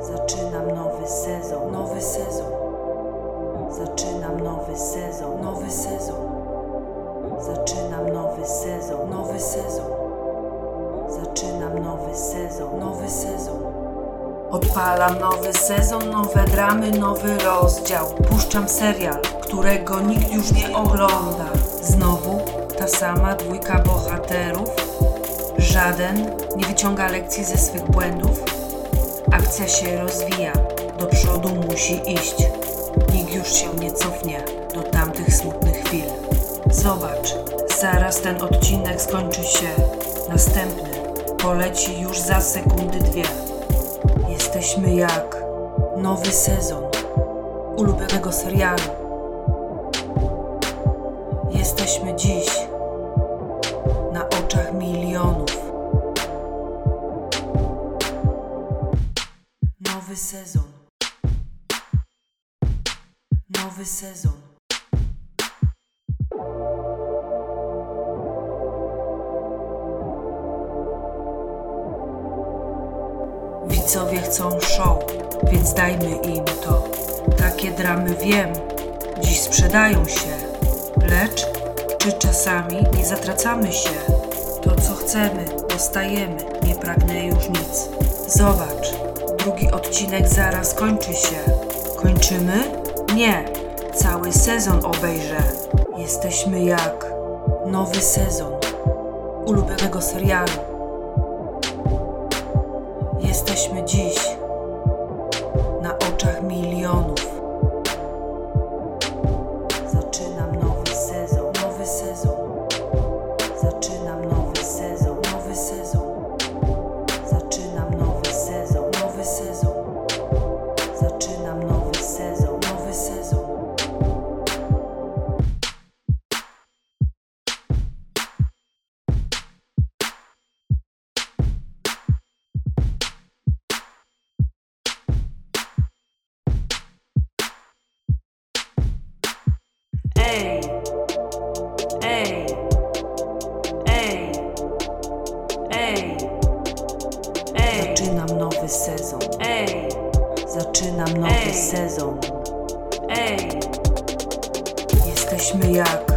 Zaczynam nowy sezon, nowy sezon. Zaczynam nowy sezon, nowy sezon. Zaczynam nowy sezon, nowy sezon. Zaczynam nowy sezon, nowy sezon. Odpalam nowy sezon, nowe dramy, nowy rozdział. Puszczam serial, którego nikt już nie ogląda. Znowu ta sama dwójka bohaterów. Żaden nie wyciąga lekcji ze swych błędów. Akcja się rozwija, do przodu musi iść. Nikt już się nie cofnie do tamtych smutnych chwil. Zobacz, zaraz ten odcinek skończy się. Następny poleci już za sekundy dwie. Jesteśmy jak nowy sezon ulubionego serialu. Jesteśmy dziś Nowy sezon. Nowy sezon. Widzowie chcą show, więc dajmy im to. Takie dramy wiem, dziś sprzedają się. Lecz czy czasami nie zatracamy się? To co chcemy, dostajemy, nie pragnę już nic. Zobacz, odcinek zaraz kończy się. Kończymy? Nie, cały sezon obejrzę. Jesteśmy jak nowy sezon ulubionego serialu. Jesteśmy dziś na oczach milionów. Zaczynam nowy Ej. sezon. Ej, Jesteśmy jak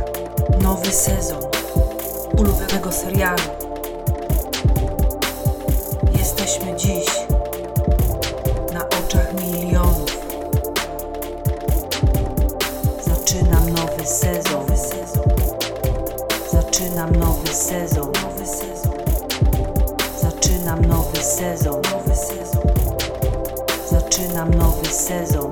nowy sezon ulubionego serialu. Jesteśmy dziś na oczach milionów. Zaczynam nowy sezon. Zaczynam nowy sezon. Nowy sezon. Zaczynam nowy sezon. Nowy